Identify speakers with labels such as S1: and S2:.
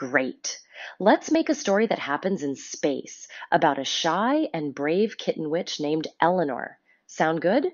S1: Great. Let's make a story that happens in space about a shy and brave kitten witch named Eleanor. Sound good?